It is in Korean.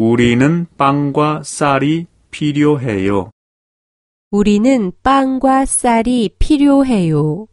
우리는 빵과 쌀이 필요해요. 우리는 빵과 쌀이 필요해요.